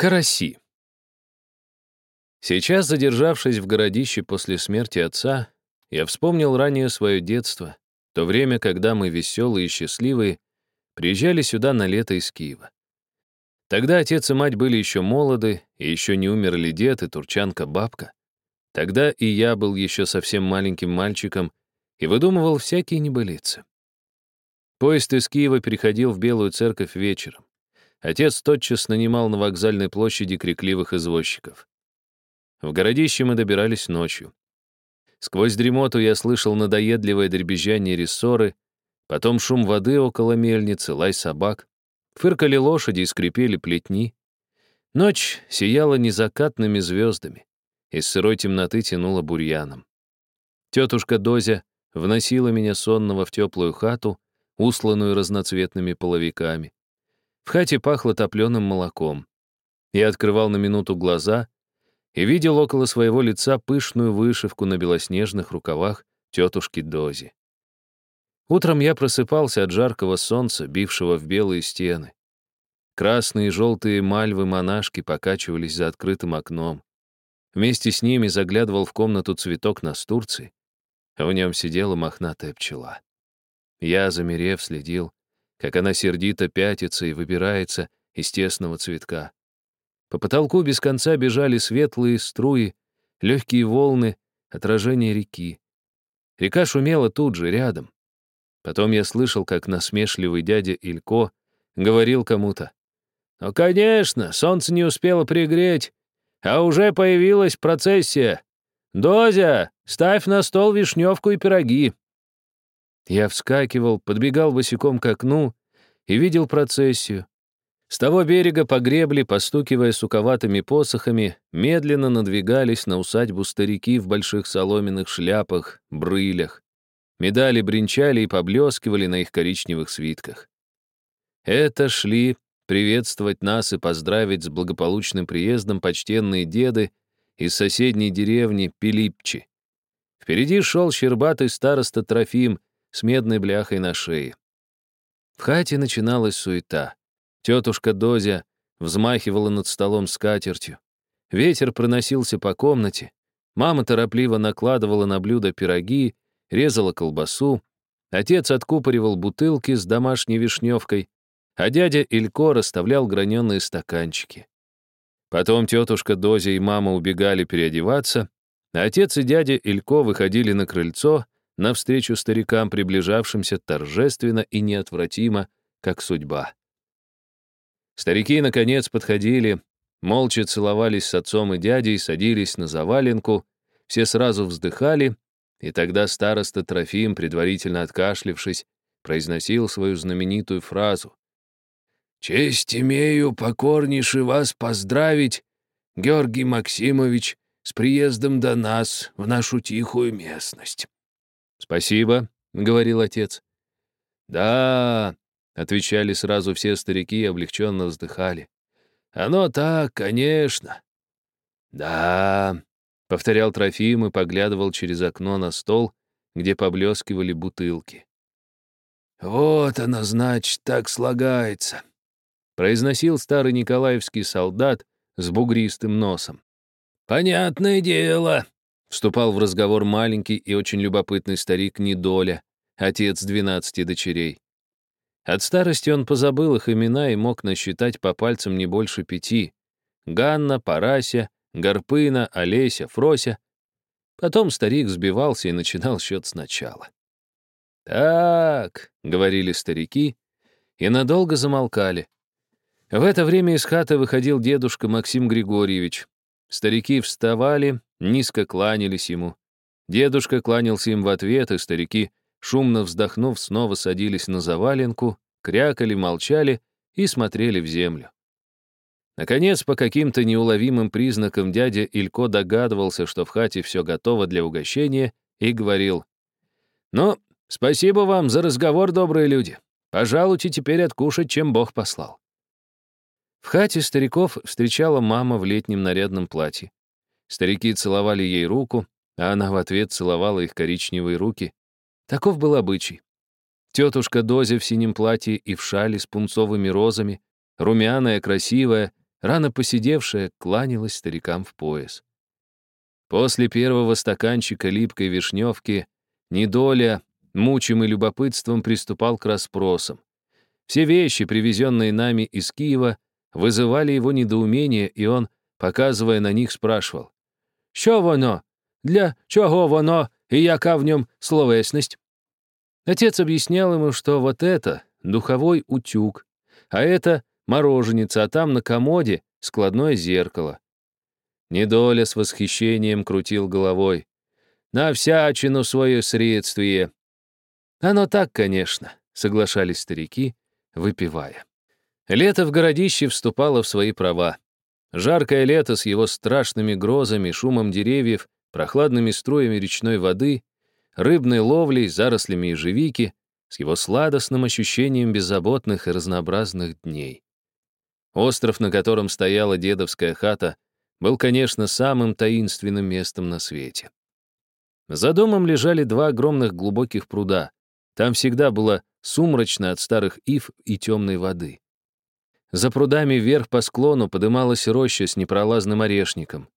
Караси. Сейчас, задержавшись в городище после смерти отца, я вспомнил ранее свое детство, то время, когда мы, веселые и счастливые, приезжали сюда на лето из Киева. Тогда отец и мать были еще молоды, и еще не умерли дед и турчанка-бабка. Тогда и я был еще совсем маленьким мальчиком и выдумывал всякие небылицы. Поезд из Киева переходил в Белую церковь вечером. Отец тотчас нанимал на вокзальной площади крикливых извозчиков. В городище мы добирались ночью. Сквозь дремоту я слышал надоедливое дребезжание рессоры, потом шум воды около мельницы, лай собак, фыркали лошади и скрипели плетни. Ночь сияла незакатными звездами, из сырой темноты тянула бурьяном. Тетушка Дозя вносила меня сонного в теплую хату, усланную разноцветными половиками. В хате пахло топленым молоком. Я открывал на минуту глаза и видел около своего лица пышную вышивку на белоснежных рукавах тетушки Дози. Утром я просыпался от жаркого солнца, бившего в белые стены. Красные и желтые мальвы-монашки покачивались за открытым окном. Вместе с ними заглядывал в комнату цветок настурции, в нем сидела мохнатая пчела. Я, замерев, следил, как она сердито пятится и выбирается из тесного цветка. По потолку без конца бежали светлые струи, легкие волны, отражение реки. Река шумела тут же, рядом. Потом я слышал, как насмешливый дядя Илько говорил кому-то. «Ну, конечно, солнце не успело пригреть, а уже появилась процессия. Дозя, ставь на стол вишневку и пироги». Я вскакивал, подбегал босиком к окну и видел процессию. С того берега по гребле, постукивая суковатыми посохами, медленно надвигались на усадьбу старики в больших соломенных шляпах, брылях. Медали бренчали и поблескивали на их коричневых свитках. Это шли приветствовать нас и поздравить с благополучным приездом почтенные деды из соседней деревни Пилипчи. Впереди шел щербатый староста Трофим с медной бляхой на шее. В хате начиналась суета. Тетушка Дозя взмахивала над столом скатертью. Ветер проносился по комнате. Мама торопливо накладывала на блюдо пироги, резала колбасу. Отец откупоривал бутылки с домашней вишневкой, а дядя Илько расставлял граненые стаканчики. Потом тетушка Дозя и мама убегали переодеваться, а отец и дядя Илько выходили на крыльцо, навстречу старикам, приближавшимся торжественно и неотвратимо, как судьба. Старики, наконец, подходили, молча целовались с отцом и дядей, садились на заваленку, все сразу вздыхали, и тогда староста Трофим, предварительно откашлившись, произносил свою знаменитую фразу. «Честь имею покорнейше вас поздравить, Георгий Максимович, с приездом до нас в нашу тихую местность». «Спасибо», — говорил отец. «Да», — отвечали сразу все старики и облегченно вздыхали. «Оно так, конечно». «Да», — повторял Трофим и поглядывал через окно на стол, где поблескивали бутылки. «Вот оно, значит, так слагается», — произносил старый николаевский солдат с бугристым носом. «Понятное дело», Вступал в разговор маленький и очень любопытный старик Недоля, отец двенадцати дочерей. От старости он позабыл их имена и мог насчитать по пальцам не больше пяти. Ганна, Парася, Гарпына, Олеся, Фрося. Потом старик сбивался и начинал счет сначала. «Так», — говорили старики, и надолго замолкали. В это время из хаты выходил дедушка Максим Григорьевич. Старики вставали, низко кланялись ему. Дедушка кланялся им в ответ, и старики, шумно вздохнув, снова садились на заваленку, крякали, молчали и смотрели в землю. Наконец, по каким-то неуловимым признакам дядя Илько догадывался, что в хате все готово для угощения, и говорил, «Ну, спасибо вам за разговор, добрые люди. Пожалуйте теперь откушать, чем Бог послал». В хате стариков встречала мама в летнем нарядном платье. Старики целовали ей руку, а она в ответ целовала их коричневые руки. Таков был обычай. Тетушка Дозя в синем платье и в шале с пунцовыми розами, румяная, красивая, рано посидевшая, кланялась старикам в пояс. После первого стаканчика липкой вишневки недоля, мучимый любопытством, приступал к расспросам. Все вещи, привезенные нами из Киева, вызывали его недоумение, и он, показывая на них, спрашивал. «Що воно? Для чого воно и яка в нем словесность?» Отец объяснял ему, что вот это — духовой утюг, а это — мороженица, а там на комоде — складное зеркало. Недоля с восхищением крутил головой. «На всячину свое средствие!» «Оно так, конечно», — соглашались старики, выпивая. Лето в городище вступало в свои права. Жаркое лето с его страшными грозами, шумом деревьев, прохладными струями речной воды, рыбной ловлей, зарослями ежевики, с его сладостным ощущением беззаботных и разнообразных дней. Остров, на котором стояла дедовская хата, был, конечно, самым таинственным местом на свете. За домом лежали два огромных глубоких пруда. Там всегда было сумрачно от старых ив и темной воды. За прудами вверх по склону подымалась роща с непролазным орешником.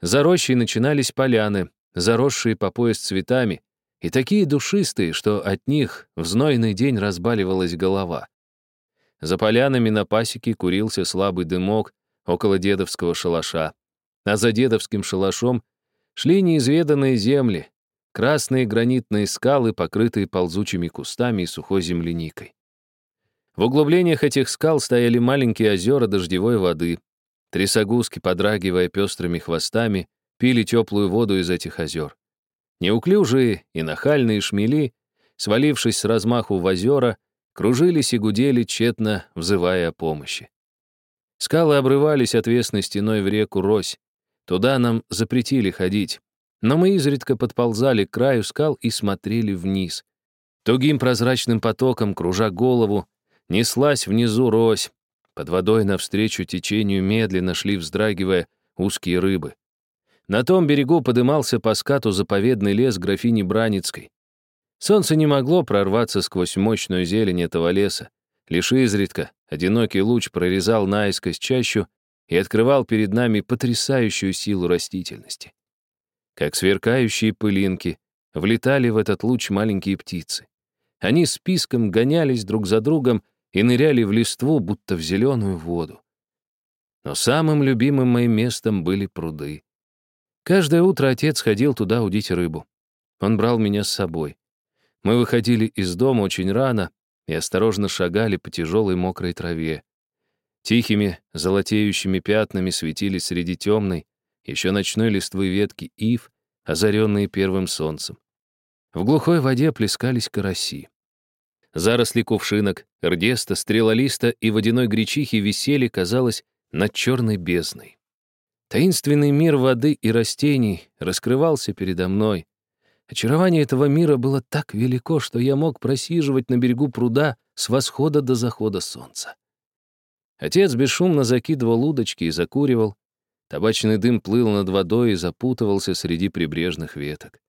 За рощей начинались поляны, заросшие по пояс цветами, и такие душистые, что от них в знойный день разбаливалась голова. За полянами на пасеке курился слабый дымок около дедовского шалаша, а за дедовским шалашом шли неизведанные земли, красные гранитные скалы, покрытые ползучими кустами и сухой земляникой. В углублениях этих скал стояли маленькие озера дождевой воды. Трясогузки, подрагивая пестрыми хвостами, пили теплую воду из этих озер. Неуклюжие и нахальные шмели, свалившись с размаху в озера, кружились и гудели, тщетно взывая о помощи. Скалы обрывались отвесной стеной в реку Рось. Туда нам запретили ходить. Но мы изредка подползали к краю скал и смотрели вниз. Тугим прозрачным потоком, кружа голову, Неслась внизу рось. Под водой навстречу течению медленно шли, вздрагивая, узкие рыбы. На том берегу подымался по скату заповедный лес графини Браницкой. Солнце не могло прорваться сквозь мощную зелень этого леса. Лишь изредка одинокий луч прорезал наискось чащу и открывал перед нами потрясающую силу растительности. Как сверкающие пылинки, влетали в этот луч маленькие птицы. Они списком гонялись друг за другом и ныряли в листву, будто в зеленую воду. Но самым любимым моим местом были пруды. Каждое утро отец ходил туда удить рыбу. Он брал меня с собой. Мы выходили из дома очень рано и осторожно шагали по тяжелой мокрой траве. Тихими, золотеющими пятнами светились среди темной, еще ночной листвы ветки ив, озаренные первым солнцем. В глухой воде плескались караси. Заросли кувшинок, рдеста, стрелолиста и водяной гречихи висели, казалось, над черной бездной. Таинственный мир воды и растений раскрывался передо мной. Очарование этого мира было так велико, что я мог просиживать на берегу пруда с восхода до захода солнца. Отец бесшумно закидывал удочки и закуривал. Табачный дым плыл над водой и запутывался среди прибрежных веток.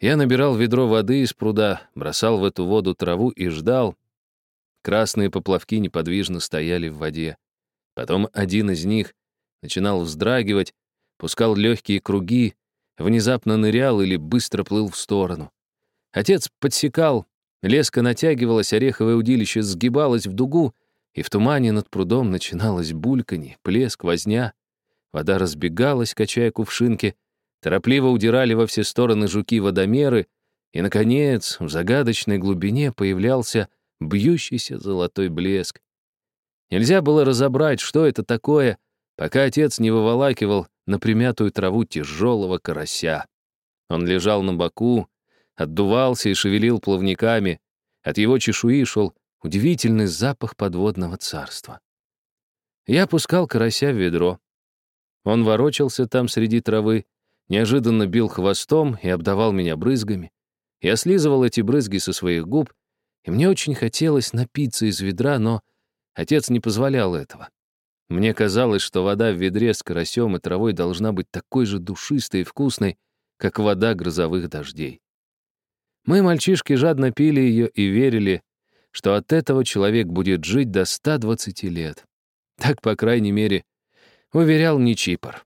Я набирал ведро воды из пруда, бросал в эту воду траву и ждал. Красные поплавки неподвижно стояли в воде. Потом один из них начинал вздрагивать, пускал легкие круги, внезапно нырял или быстро плыл в сторону. Отец подсекал, леска натягивалась, ореховое удилище сгибалось в дугу, и в тумане над прудом начиналось бульканье, плеск, возня. Вода разбегалась, качая кувшинки — Торопливо удирали во все стороны жуки-водомеры, и, наконец, в загадочной глубине появлялся бьющийся золотой блеск. Нельзя было разобрать, что это такое, пока отец не выволакивал на примятую траву тяжелого карася. Он лежал на боку, отдувался и шевелил плавниками. От его чешуи шел удивительный запах подводного царства. Я опускал карася в ведро. Он ворочался там среди травы, неожиданно бил хвостом и обдавал меня брызгами. Я слизывал эти брызги со своих губ, и мне очень хотелось напиться из ведра, но отец не позволял этого. Мне казалось, что вода в ведре с карасем и травой должна быть такой же душистой и вкусной, как вода грозовых дождей. Мы, мальчишки, жадно пили ее и верили, что от этого человек будет жить до 120 лет. Так, по крайней мере, уверял не Чипор.